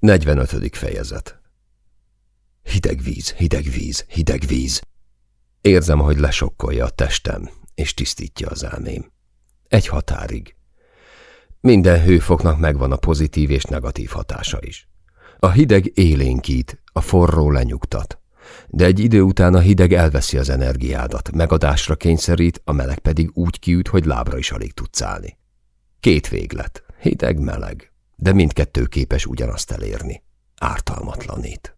45. fejezet Hideg víz, hideg víz, hideg víz. Érzem, hogy lesokkolja a testem, és tisztítja az elmém. Egy határig. Minden hőfoknak megvan a pozitív és negatív hatása is. A hideg élénkít, a forró lenyugtat. De egy idő után a hideg elveszi az energiádat, megadásra kényszerít, a meleg pedig úgy kiüt, hogy lábra is alig tudsz állni. Két véglet, hideg-meleg, de mindkettő képes ugyanazt elérni. Ártalmatlanít.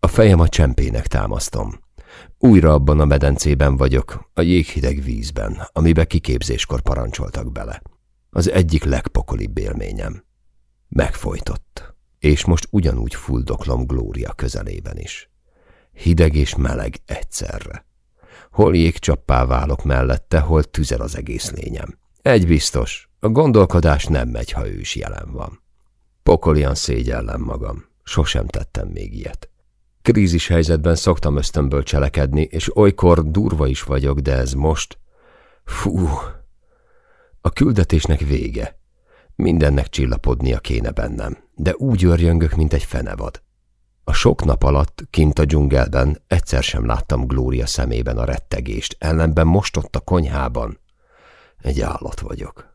A fejem a csempének támasztom. Újra abban a medencében vagyok, a jéghideg vízben, amibe kiképzéskor parancsoltak bele. Az egyik legpokolibb élményem. Megfojtott, és most ugyanúgy fuldoklom Glória közelében is. Hideg és meleg egyszerre. Hol jégcsappá válok mellette, hol tüzel az egész lényem. Egy biztos, a gondolkodás nem megy, ha ő jelen van. Pokolian szégyellem magam. Sosem tettem még ilyet. Krízis helyzetben szoktam ösztönből cselekedni, és olykor durva is vagyok, de ez most... Fú! A küldetésnek vége. Mindennek csillapodnia kéne bennem, de úgy örjöngök, mint egy fenevad. A sok nap alatt, kint a dzsungelben, egyszer sem láttam Glória szemében a rettegést, ellenben most ott a konyhában. Egy állat vagyok.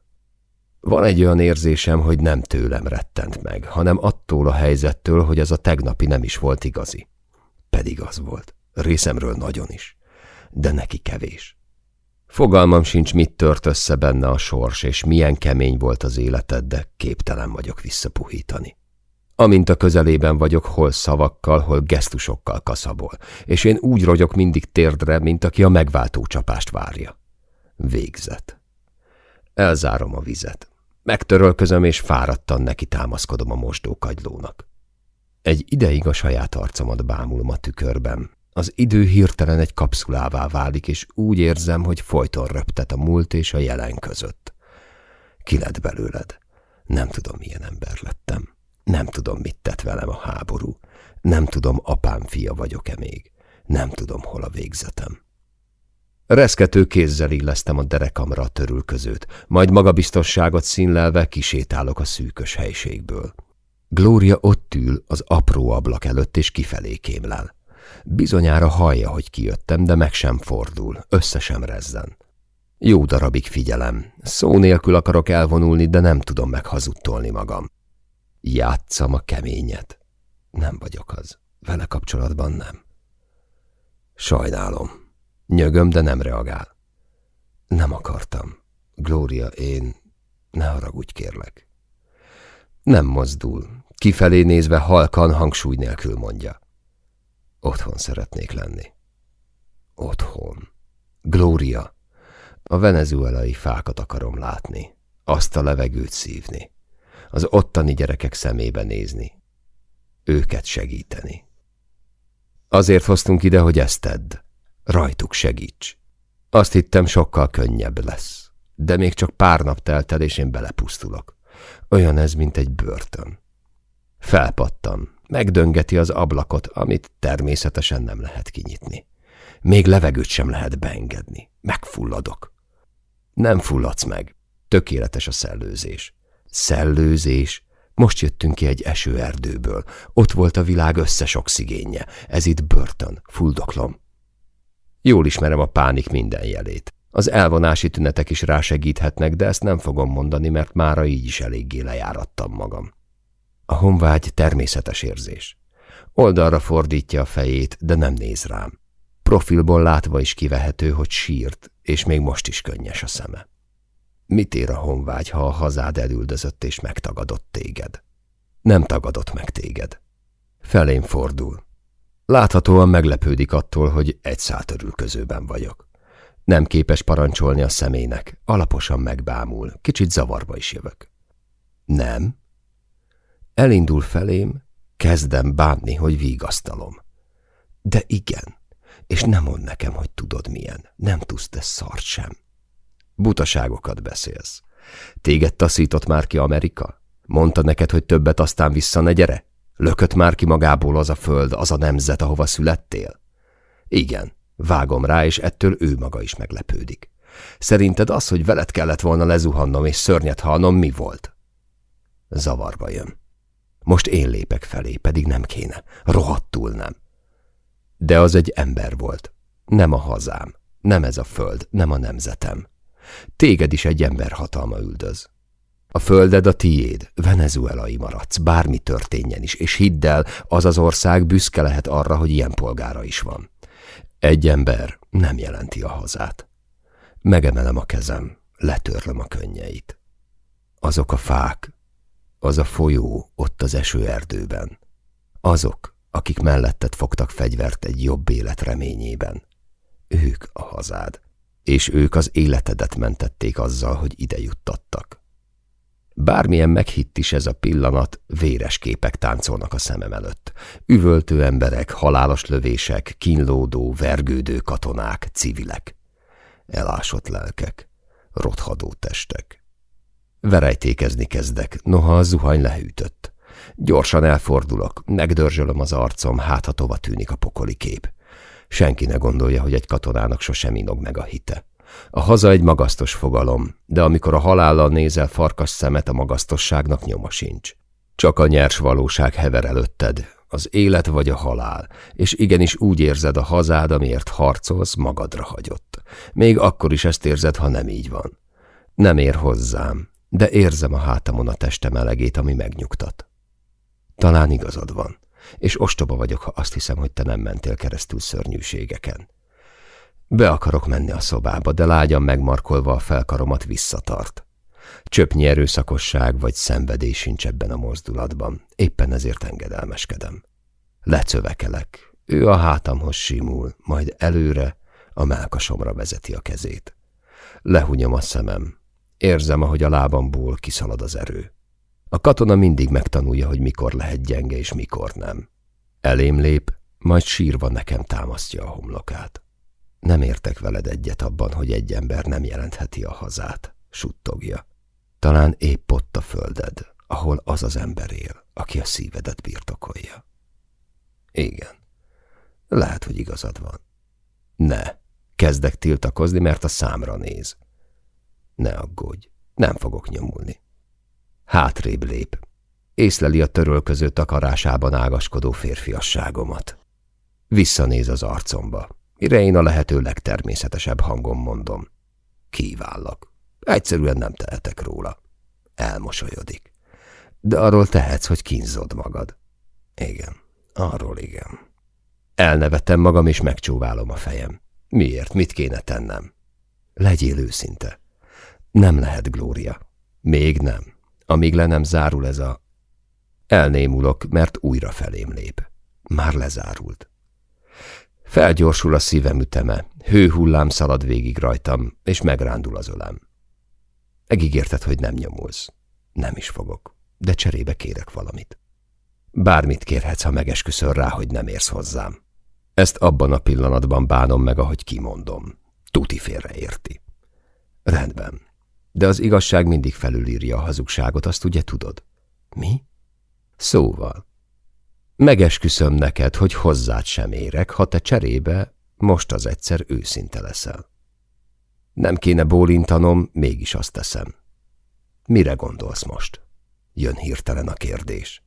Van egy olyan érzésem, hogy nem tőlem rettent meg, hanem attól a helyzettől, hogy az a tegnapi nem is volt igazi. Pedig az volt. Részemről nagyon is. De neki kevés. Fogalmam sincs, mit tört össze benne a sors, és milyen kemény volt az életed, de képtelen vagyok visszapuhítani. Amint a közelében vagyok, hol szavakkal, hol gesztusokkal kaszabol, és én úgy rogyok mindig térdre, mint aki a megváltó csapást várja. Végzet. Elzárom a vizet. Megtörölközöm, és fáradtan neki támaszkodom a mosdókagylónak. Egy ideig a saját arcomat bámulom a tükörben. Az idő hirtelen egy kapszulává válik, és úgy érzem, hogy folyton röptet a múlt és a jelen között. Ki lett belőled? Nem tudom, milyen ember lettem. Nem tudom, mit tett velem a háború. Nem tudom, apám fia vagyok-e még. Nem tudom, hol a végzetem. Reszkető kézzel illesztem a derekamra a törülközőt, majd magabiztosságot színlelve kisétálok a szűkös helységből. Glória ott ül az apró ablak előtt és kifelé kémlel. Bizonyára hallja, hogy kijöttem, de meg sem fordul, össze sem rezzen. Jó darabig figyelem. Szó nélkül akarok elvonulni, de nem tudom meghazudtolni magam. Játszam a keményet. Nem vagyok az. Vele kapcsolatban nem. Sajnálom. Nyögöm, de nem reagál. Nem akartam. Glória, én... Ne haragudj, kérlek. Nem mozdul. Kifelé nézve halkan, hangsúly nélkül mondja. Otthon szeretnék lenni. Otthon. Glória. A venezuelai fákat akarom látni. Azt a levegőt szívni. Az ottani gyerekek szemébe nézni. Őket segíteni. Azért hoztunk ide, hogy ezt tedd. Rajtuk segíts. Azt hittem, sokkal könnyebb lesz. De még csak pár nap telt el, és én belepusztulok. Olyan ez, mint egy börtön. Felpattam. Megdöngeti az ablakot, amit természetesen nem lehet kinyitni. Még levegőt sem lehet beengedni. Megfulladok. Nem fulladsz meg. Tökéletes a szellőzés. Szellőzés. Most jöttünk ki egy esőerdőből. Ott volt a világ összes oxigénje. Ez itt börtön. Fuldoklom. Jól ismerem a pánik minden jelét. Az elvonási tünetek is rásegíthetnek, de ezt nem fogom mondani, mert mára így is eléggé lejárattam magam. A honvágy természetes érzés. Oldalra fordítja a fejét, de nem néz rám. Profilból látva is kivehető, hogy sírt, és még most is könnyes a szeme. Mit ér a honvágy, ha a hazád elüldözött és megtagadott téged? Nem tagadott meg téged. Felém fordul. Láthatóan meglepődik attól, hogy egy száltörülközőben vagyok. Nem képes parancsolni a szemének, alaposan megbámul, kicsit zavarba is jövök. Nem? Elindul felém, kezdem bánni, hogy vigasztalom. De igen, és nem mond nekem, hogy tudod milyen, nem tudsz te szart sem. Butaságokat beszélsz. Téged taszított már ki Amerika? Mondta neked, hogy többet aztán vissza ne gyere? Lökött már ki magából az a föld, az a nemzet, ahova születtél? Igen, vágom rá, és ettől ő maga is meglepődik. Szerinted az, hogy veled kellett volna lezuhannom és szörnyet hallnom, mi volt? Zavarba jön. Most én lépek felé, pedig nem kéne. Rohadtul nem. De az egy ember volt. Nem a hazám. Nem ez a föld, nem a nemzetem. Téged is egy ember hatalma üldöz. A földed a tiéd, venezuelai maradsz, bármi történjen is, és hidd el, az az ország büszke lehet arra, hogy ilyen polgára is van. Egy ember nem jelenti a hazát. Megemelem a kezem, letörlöm a könnyeit. Azok a fák, az a folyó ott az esőerdőben. Azok, akik melletted fogtak fegyvert egy jobb élet reményében. Ők a hazád, és ők az életedet mentették azzal, hogy ide juttattak. Bármilyen meghitt is ez a pillanat, véres képek táncolnak a szemem előtt. Üvöltő emberek, halálos lövések, kínlódó, vergődő katonák, civilek. Elásott lelkek, rothadó testek. Verejtékezni kezdek, noha a zuhany lehűtött. Gyorsan elfordulok, megdörzsölöm az arcom, hát ha tova tűnik a pokoli kép. Senki ne gondolja, hogy egy katonának sosem inog meg a hite. A haza egy magasztos fogalom, de amikor a halállal nézel farkas szemet, a magasztosságnak nyoma sincs. Csak a nyers valóság hever előtted, az élet vagy a halál, és igenis úgy érzed a hazád, amiért harcolsz, magadra hagyott. Még akkor is ezt érzed, ha nem így van. Nem ér hozzám, de érzem a hátamon a testem melegét, ami megnyugtat. Talán igazad van, és ostoba vagyok, ha azt hiszem, hogy te nem mentél keresztül szörnyűségeken. Be akarok menni a szobába, de lágyan megmarkolva a felkaromat visszatart. Csöpnyi erőszakosság vagy szenvedés sincs ebben a mozdulatban, éppen ezért engedelmeskedem. Lecövekelek, ő a hátamhoz simul, majd előre a melkasomra vezeti a kezét. Lehunyom a szemem, érzem, ahogy a lábamból kiszalad az erő. A katona mindig megtanulja, hogy mikor lehet gyenge és mikor nem. Elém lép, majd sírva nekem támasztja a homlokát. Nem értek veled egyet abban, hogy egy ember nem jelentheti a hazát, suttogja. Talán épp ott a földed, ahol az az ember él, aki a szívedet birtokolja. Igen, lehet, hogy igazad van. Ne, kezdek tiltakozni, mert a számra néz. Ne aggódj, nem fogok nyomulni. Hátrébb lép. Észleli a törölköző takarásában ágaskodó férfiasságomat. Visszanéz az arcomba, mire én a lehető legtermészetesebb hangon mondom. Kívállak. Egyszerűen nem tehetek róla. Elmosolyodik. De arról tehetsz, hogy kínzod magad. Igen, arról igen. Elnevetem magam, és megcsóválom a fejem. Miért? Mit kéne tennem? Legyél őszinte. Nem lehet, Glória. Még nem amíg le nem zárul ez a... Elnémulok, mert újra felém lép. Már lezárult. Felgyorsul a szívem üteme, hőhullám szalad végig rajtam, és megrándul az ölem. Megígérted, hogy nem nyomulsz. Nem is fogok, de cserébe kérek valamit. Bármit kérhetsz, ha megesküszöl rá, hogy nem érsz hozzám. Ezt abban a pillanatban bánom meg, ahogy kimondom. Tuti félreérti. Rendben, de az igazság mindig felülírja a hazugságot, azt ugye tudod? Mi? Szóval. Megesküszöm neked, hogy hozzád sem érek, ha te cserébe most az egyszer őszinte leszel. Nem kéne bólintanom, mégis azt teszem. Mire gondolsz most? Jön hirtelen a kérdés.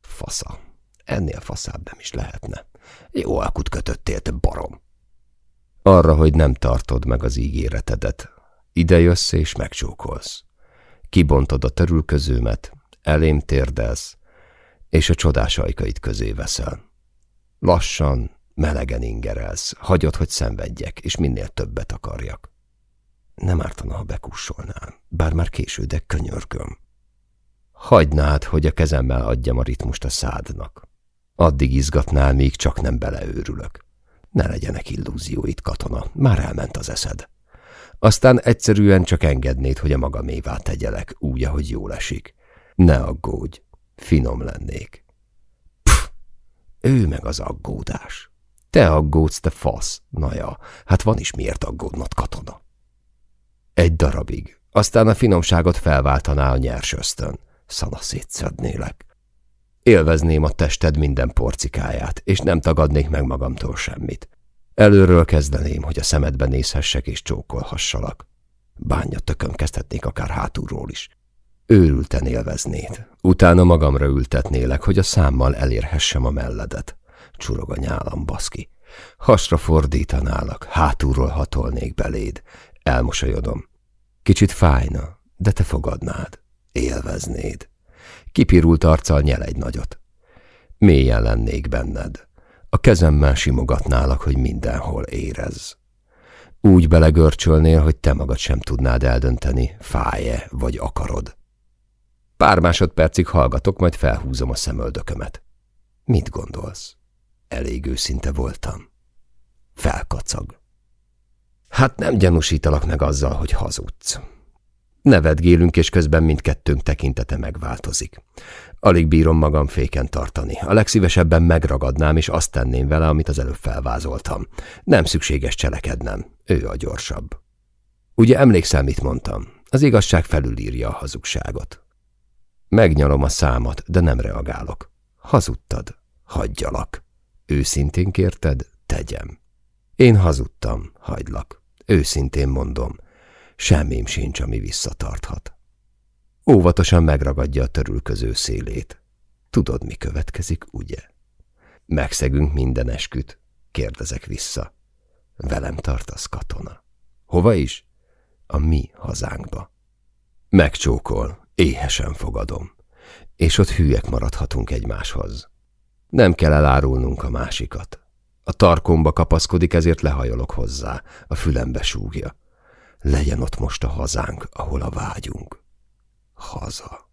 Fasza. Ennél faszább nem is lehetne. Jó alkut kötöttél, te barom. Arra, hogy nem tartod meg az ígéretedet, ide jössz és megcsókolsz. Kibontod a törülközőmet, elém térdelsz, és a csodás ajkait közé veszel. Lassan, melegen ingerelsz, hagyod, hogy szenvedjek, és minél többet akarjak. Nem ártana, ha bekussolnál, bár már késő, de könyörgöm. Hagynád, hogy a kezemmel adjam a ritmust a szádnak. Addig izgatnál, míg csak nem beleőrülök. Ne legyenek illúzióit, katona, már elment az eszed. Aztán egyszerűen csak engednéd, hogy a magamévá tegyelek, úgy, ahogy jól esik. Ne aggódj, finom lennék. Pff, ő meg az aggódás. Te aggódsz, te fasz. Na ja, hát van is miért aggódnod, katona. Egy darabig, aztán a finomságot felváltaná a nyers ösztön. Szana szétszednélek. Élvezném a tested minden porcikáját, és nem tagadnék meg magamtól semmit. Előről kezdeném, hogy a szemedbe nézhessek és csókolhassalak. Bánja tökön kezdhetnék akár hátulról is. Őrülten élveznéd. Utána magamra ültetnélek, hogy a számmal elérhessem a melledet. Csurog a nyálam, baszki. Hasra fordítanálak, hátulról hatolnék beléd. Elmosolyodom. Kicsit fájna, de te fogadnád. Élveznéd. Kipirult arccal nyel egy nagyot. Mélyen lennék benned. A kezemmel simogatnálak, hogy mindenhol érez. Úgy belegörcsölnél, hogy te magad sem tudnád eldönteni, fáj-e vagy akarod. Pár másodpercig hallgatok, majd felhúzom a szemöldökömet. Mit gondolsz? Elég őszinte voltam. Felkacag. Hát nem gyanúsítalak meg azzal, hogy hazudsz. Nevetgélünk, és közben mindkettőnk tekintete megváltozik. Alig bírom magam féken tartani. A legszívesebben megragadnám, és azt tenném vele, amit az előbb felvázoltam. Nem szükséges cselekednem. Ő a gyorsabb. Ugye emlékszel, mit mondtam? Az igazság felülírja a hazugságot. Megnyalom a számat, de nem reagálok. Hazudtad. Hagyjalak. Őszintén kérted? Tegyem. Én hazudtam. Hagylak. Őszintén mondom. Semmim sincs, ami visszatarthat. Óvatosan megragadja a törülköző szélét. Tudod, mi következik, ugye? Megszegünk minden esküt, kérdezek vissza. Velem tartasz, katona. Hova is? A mi hazánkba. Megcsókol, éhesen fogadom, és ott hülyek maradhatunk egymáshoz. Nem kell elárulnunk a másikat. A tarkomba kapaszkodik, ezért lehajolok hozzá, a fülembe súgja. Legyen ott most a hazánk, ahol a vágyunk. Haza.